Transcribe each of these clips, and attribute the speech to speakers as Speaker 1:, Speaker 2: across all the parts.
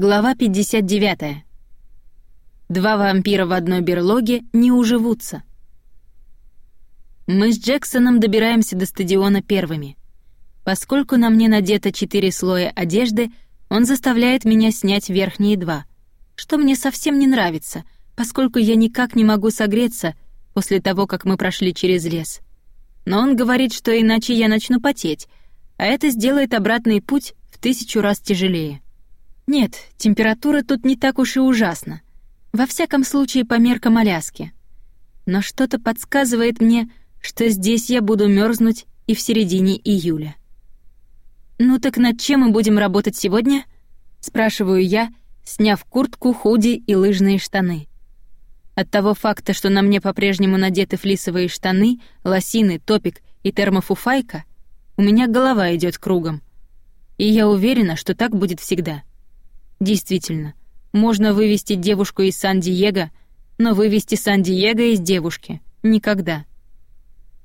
Speaker 1: Глава 59. Два вампира в одной берлоге не уживутся. Мы с Джексоном добираемся до стадиона первыми. Поскольку на мне надето четыре слоя одежды, он заставляет меня снять верхние два, что мне совсем не нравится, поскольку я никак не могу согреться после того, как мы прошли через лес. Но он говорит, что иначе я начну потеть, а это сделает обратный путь в тысячу раз тяжелее. Нет, температура тут не так уж и ужасна. Во всяком случае, по меркам Аляски. Но что-то подсказывает мне, что здесь я буду мерзнуть и в середине июля. «Ну так над чем мы будем работать сегодня?» — спрашиваю я, сняв куртку, худи и лыжные штаны. От того факта, что на мне по-прежнему надеты флисовые штаны, лосины, топик и термофуфайка, у меня голова идет кругом. И я уверена, что так будет всегда. Действительно, можно вывести девушку из Сан-Диего, но вывести Сан-Диего из девушки — никогда.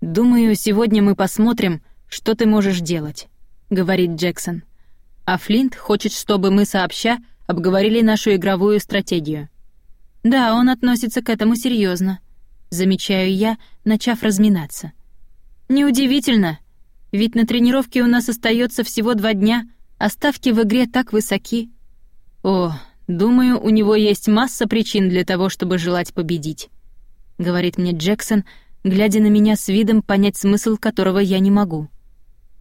Speaker 1: «Думаю, сегодня мы посмотрим, что ты можешь делать», — говорит Джексон. А Флинт хочет, чтобы мы сообща обговорили нашу игровую стратегию. Да, он относится к этому серьезно, замечаю я, начав разминаться. Неудивительно, ведь на тренировке у нас остается всего два дня, а ставки в игре так высоки. «О, думаю, у него есть масса причин для того, чтобы желать победить», — говорит мне Джексон, глядя на меня с видом, понять смысл которого я не могу.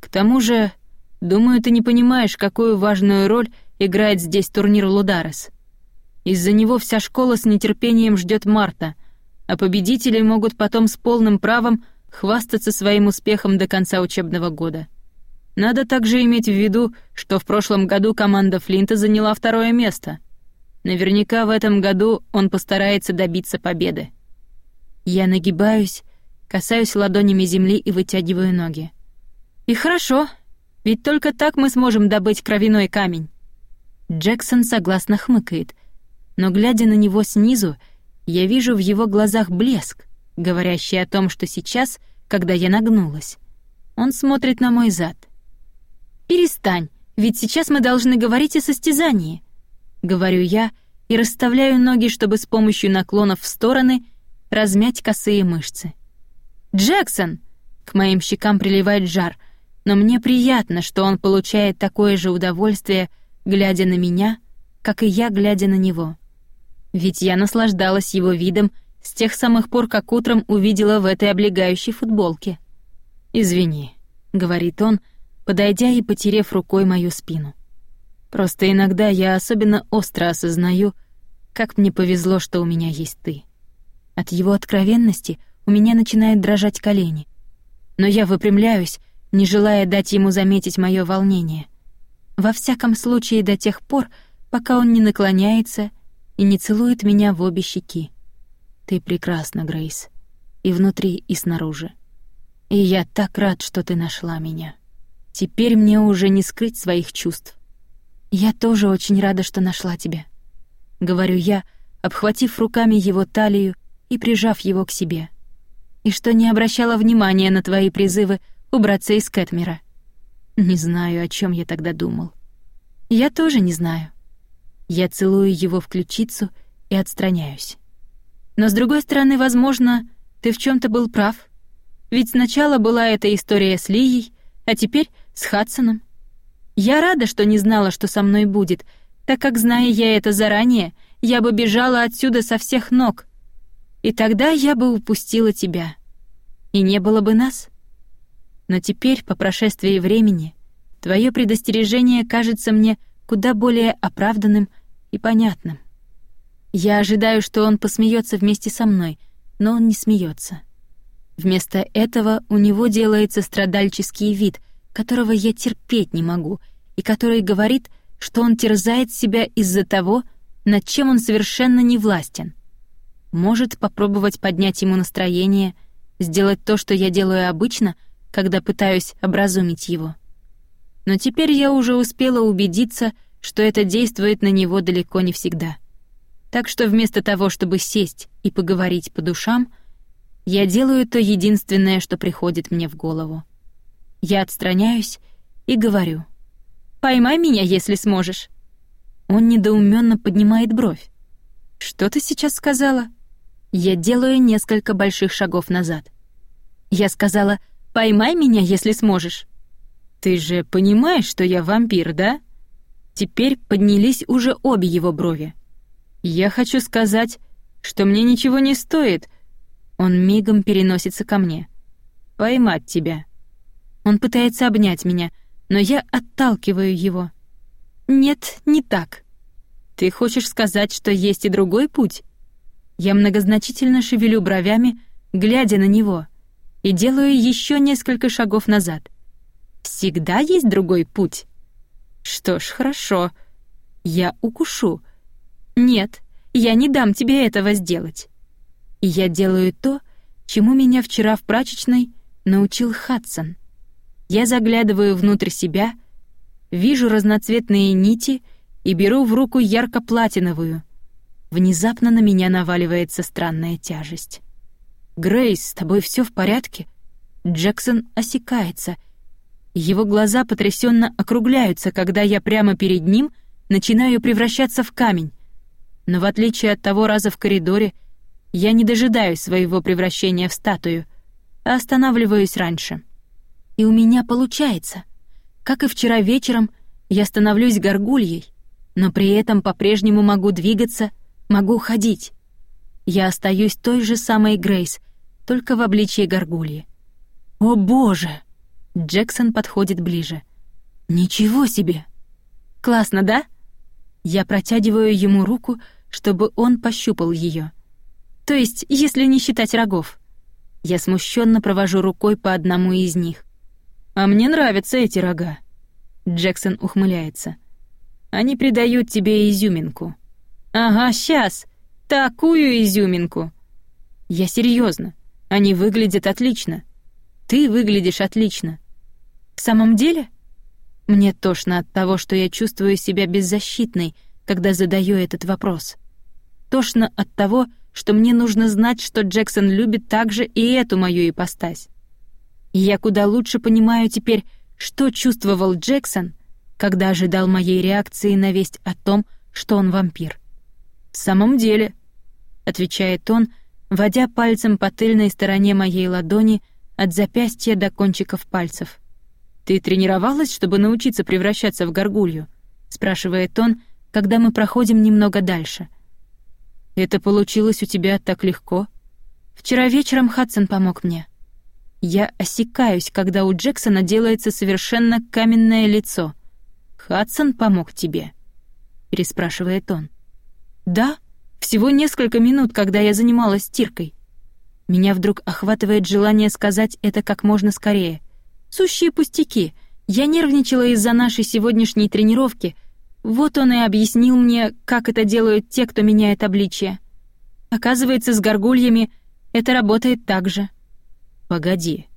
Speaker 1: «К тому же, думаю, ты не понимаешь, какую важную роль играет здесь турнир Лударес. Из-за него вся школа с нетерпением ждет марта, а победители могут потом с полным правом хвастаться своим успехом до конца учебного года». Надо также иметь в виду, что в прошлом году команда Флинта заняла второе место. Наверняка в этом году он постарается добиться победы. Я нагибаюсь, касаюсь ладонями земли и вытягиваю ноги. И хорошо, ведь только так мы сможем добыть кровяной камень. Джексон согласно хмыкает, но глядя на него снизу, я вижу в его глазах блеск, говорящий о том, что сейчас, когда я нагнулась, он смотрит на мой зад. «Перестань, ведь сейчас мы должны говорить о состязании», — говорю я и расставляю ноги, чтобы с помощью наклонов в стороны размять косые мышцы. «Джексон!» — к моим щекам приливает жар, но мне приятно, что он получает такое же удовольствие, глядя на меня, как и я, глядя на него. Ведь я наслаждалась его видом с тех самых пор, как утром увидела в этой облегающей футболке. «Извини», — говорит он, — подойдя и потерев рукой мою спину. Просто иногда я особенно остро осознаю, как мне повезло, что у меня есть ты. От его откровенности у меня начинают дрожать колени. Но я выпрямляюсь, не желая дать ему заметить мое волнение. Во всяком случае до тех пор, пока он не наклоняется и не целует меня в обе щеки. Ты прекрасна, Грейс. И внутри, и снаружи. И я так рад, что ты нашла меня. Теперь мне уже не скрыть своих чувств. «Я тоже очень рада, что нашла тебя», — говорю я, обхватив руками его талию и прижав его к себе. «И что не обращала внимания на твои призывы убраться из Кэтмера. Не знаю, о чем я тогда думал. Я тоже не знаю. Я целую его в ключицу и отстраняюсь. Но с другой стороны, возможно, ты в чем то был прав. Ведь сначала была эта история с Лией, а теперь с Хадсоном. Я рада, что не знала, что со мной будет, так как, зная я это заранее, я бы бежала отсюда со всех ног. И тогда я бы упустила тебя. И не было бы нас. Но теперь, по прошествии времени, твое предостережение кажется мне куда более оправданным и понятным. Я ожидаю, что он посмеется вместе со мной, но он не смеется. Вместо этого у него делается страдальческий вид, которого я терпеть не могу, и который говорит, что он терзает себя из-за того, над чем он совершенно не властен. Может попробовать поднять ему настроение, сделать то, что я делаю обычно, когда пытаюсь образумить его. Но теперь я уже успела убедиться, что это действует на него далеко не всегда. Так что вместо того, чтобы сесть и поговорить по душам, я делаю то единственное, что приходит мне в голову. Я отстраняюсь и говорю. «Поймай меня, если сможешь». Он недоуменно поднимает бровь. «Что ты сейчас сказала?» Я делаю несколько больших шагов назад. Я сказала «Поймай меня, если сможешь». «Ты же понимаешь, что я вампир, да?» Теперь поднялись уже обе его брови. «Я хочу сказать, что мне ничего не стоит...» Он мигом переносится ко мне. «Поймать тебя». Он пытается обнять меня, но я отталкиваю его. «Нет, не так. Ты хочешь сказать, что есть и другой путь?» Я многозначительно шевелю бровями, глядя на него, и делаю еще несколько шагов назад. «Всегда есть другой путь?» «Что ж, хорошо. Я укушу. Нет, я не дам тебе этого сделать». И я делаю то, чему меня вчера в прачечной научил Хадсон. Я заглядываю внутрь себя, вижу разноцветные нити и беру в руку ярко-платиновую. Внезапно на меня наваливается странная тяжесть. «Грейс, с тобой все в порядке?» Джексон осекается. Его глаза потрясенно округляются, когда я прямо перед ним начинаю превращаться в камень. Но в отличие от того раза в коридоре, я не дожидаюсь своего превращения в статую, а останавливаюсь раньше. И у меня получается. Как и вчера вечером, я становлюсь горгульей, но при этом по-прежнему могу двигаться, могу ходить. Я остаюсь той же самой Грейс, только в обличье горгульи. «О боже!» Джексон подходит ближе. «Ничего себе!» «Классно, да?» Я протягиваю ему руку, чтобы он пощупал ее. То есть, если не считать рогов. Я смущенно провожу рукой по одному из них. «А мне нравятся эти рога». Джексон ухмыляется. «Они придают тебе изюминку». «Ага, сейчас. Такую изюминку». «Я серьезно. Они выглядят отлично. Ты выглядишь отлично». «В самом деле?» Мне тошно от того, что я чувствую себя беззащитной, когда задаю этот вопрос. Тошно от того, что мне нужно знать, что Джексон любит также и эту мою ипостась. И я куда лучше понимаю теперь, что чувствовал Джексон, когда ожидал моей реакции на весть о том, что он вампир. «В самом деле», — отвечает он, водя пальцем по тыльной стороне моей ладони от запястья до кончиков пальцев. «Ты тренировалась, чтобы научиться превращаться в горгулью?» — спрашивает он, когда мы проходим немного дальше. «Это получилось у тебя так легко?» «Вчера вечером Хадсон помог мне», я осекаюсь, когда у Джексона делается совершенно каменное лицо. «Хадсон помог тебе?» — переспрашивает он. «Да, всего несколько минут, когда я занималась стиркой». Меня вдруг охватывает желание сказать это как можно скорее. Сущие пустяки. Я нервничала из-за нашей сегодняшней тренировки. Вот он и объяснил мне, как это делают те, кто меняет обличье. Оказывается, с горгульями это работает так же. «Погоди.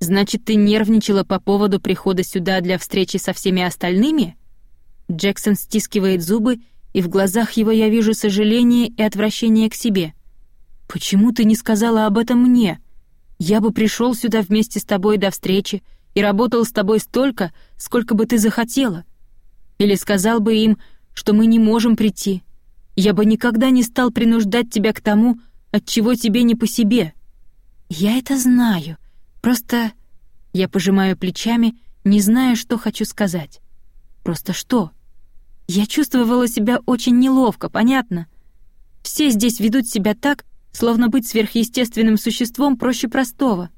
Speaker 1: Значит, ты нервничала по поводу прихода сюда для встречи со всеми остальными?» Джексон стискивает зубы, и в глазах его я вижу сожаление и отвращение к себе. «Почему ты не сказала об этом мне? Я бы пришел сюда вместе с тобой до встречи и работал с тобой столько, сколько бы ты захотела. Или сказал бы им, что мы не можем прийти. Я бы никогда не стал принуждать тебя к тому, от чего тебе не по себе». «Я это знаю. Просто...» Я пожимаю плечами, не зная, что хочу сказать. «Просто что?» Я чувствовала себя очень неловко, понятно? Все здесь ведут себя так, словно быть сверхъестественным существом проще простого.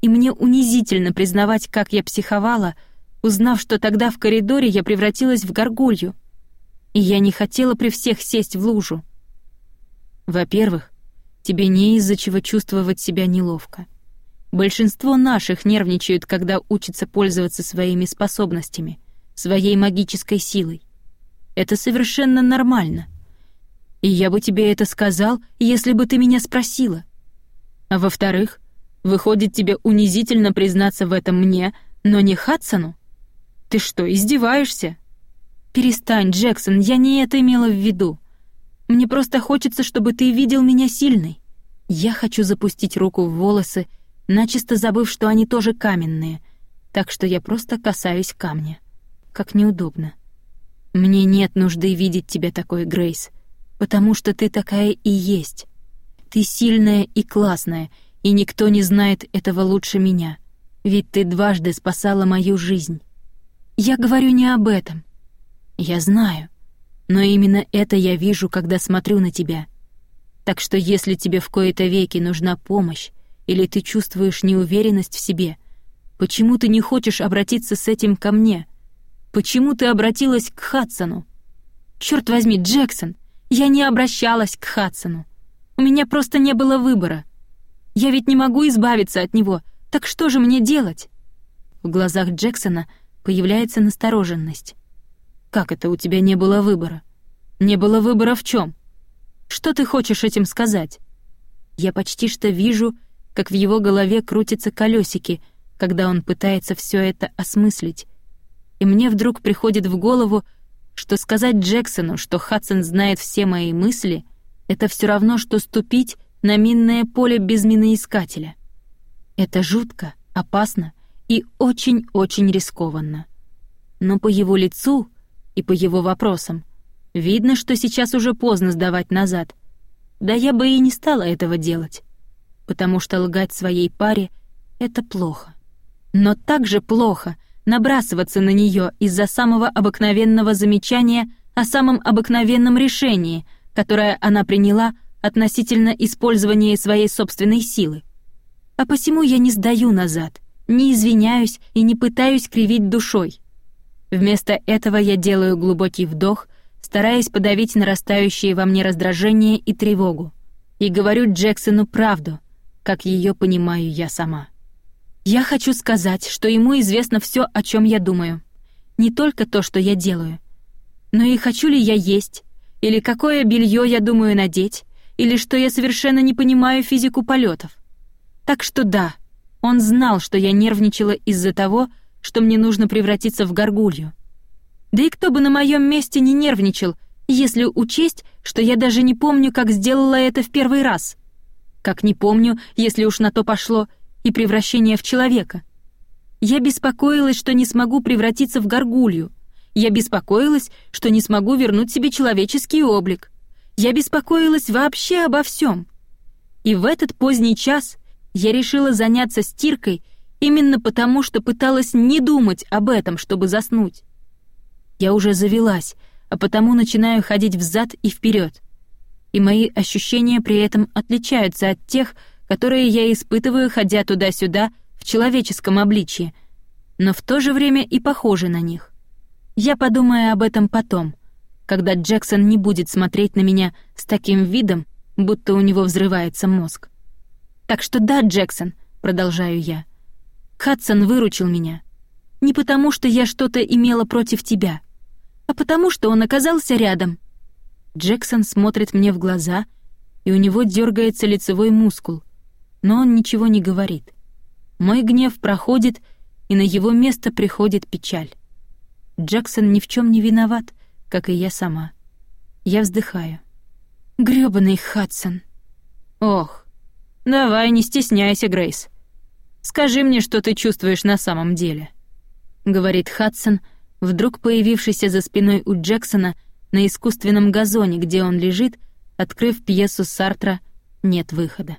Speaker 1: И мне унизительно признавать, как я психовала, узнав, что тогда в коридоре я превратилась в горгулью. И я не хотела при всех сесть в лужу. Во-первых, Тебе не из-за чего чувствовать себя неловко. Большинство наших нервничают, когда учатся пользоваться своими способностями, своей магической силой. Это совершенно нормально. И я бы тебе это сказал, если бы ты меня спросила. А во-вторых, выходит тебе унизительно признаться в этом мне, но не Хадсону? Ты что, издеваешься? Перестань, Джексон, я не это имела в виду. Мне просто хочется, чтобы ты видел меня сильной. Я хочу запустить руку в волосы, начисто забыв, что они тоже каменные, так что я просто касаюсь камня. Как неудобно. Мне нет нужды видеть тебя такой, Грейс, потому что ты такая и есть. Ты сильная и классная, и никто не знает этого лучше меня, ведь ты дважды спасала мою жизнь. Я говорю не об этом. Я знаю, но именно это я вижу, когда смотрю на тебя. Так что если тебе в кои-то веки нужна помощь, или ты чувствуешь неуверенность в себе, почему ты не хочешь обратиться с этим ко мне? Почему ты обратилась к Хадсону? Черт возьми, Джексон, я не обращалась к Хадсону. У меня просто не было выбора. Я ведь не могу избавиться от него, так что же мне делать? В глазах Джексона появляется настороженность. Как это у тебя не было выбора? Не было выбора в чем? Что ты хочешь этим сказать? Я почти что вижу, как в его голове крутятся колесики, когда он пытается все это осмыслить. И мне вдруг приходит в голову, что сказать Джексону, что Хадсон знает все мои мысли, это все равно, что ступить на минное поле без миноискателя. Это жутко, опасно и очень-очень рискованно. Но по его лицу и по его вопросам видно, что сейчас уже поздно сдавать назад. Да я бы и не стала этого делать, потому что лгать своей паре — это плохо. Но также плохо набрасываться на нее из-за самого обыкновенного замечания о самом обыкновенном решении, которое она приняла относительно использования своей собственной силы. А посему я не сдаю назад, не извиняюсь и не пытаюсь кривить душой. Вместо этого я делаю глубокий вдох, стараясь подавить нарастающее во мне раздражение и тревогу, и говорю Джексону правду, как ее понимаю я сама. Я хочу сказать, что ему известно все, о чем я думаю. Не только то, что я делаю. Но и хочу ли я есть, или какое белье я думаю надеть, или что я совершенно не понимаю физику полетов. Так что да, он знал, что я нервничала из-за того, что мне нужно превратиться в горгулью. Да и кто бы на моем месте не нервничал, если учесть, что я даже не помню, как сделала это в первый раз. Как не помню, если уж на то пошло, и превращение в человека. Я беспокоилась, что не смогу превратиться в горгулью. Я беспокоилась, что не смогу вернуть себе человеческий облик. Я беспокоилась вообще обо всем. И в этот поздний час я решила заняться стиркой именно потому, что пыталась не думать об этом, чтобы заснуть. Я уже завелась, а потому начинаю ходить взад и вперед. И мои ощущения при этом отличаются от тех, которые я испытываю, ходя туда-сюда в человеческом обличье, но в то же время и похожи на них. Я подумаю об этом потом, когда Джексон не будет смотреть на меня с таким видом, будто у него взрывается мозг. Так что да, Джексон, продолжаю я. Хадсон выручил меня. Не потому, что я что-то имела против тебя, а потому, что он оказался рядом. Джексон смотрит мне в глаза, и у него дергается лицевой мускул, но он ничего не говорит. Мой гнев проходит, и на его место приходит печаль. Джексон ни в чем не виноват, как и я сама. Я вздыхаю. Грёбаный Хадсон. Ох, давай, не стесняйся, Грейс. Скажи мне, что ты чувствуешь на самом деле, говорит Хадсон, вдруг появившийся за спиной у Джексона на искусственном газоне, где он лежит, открыв пьесу Сартра «Нет выхода».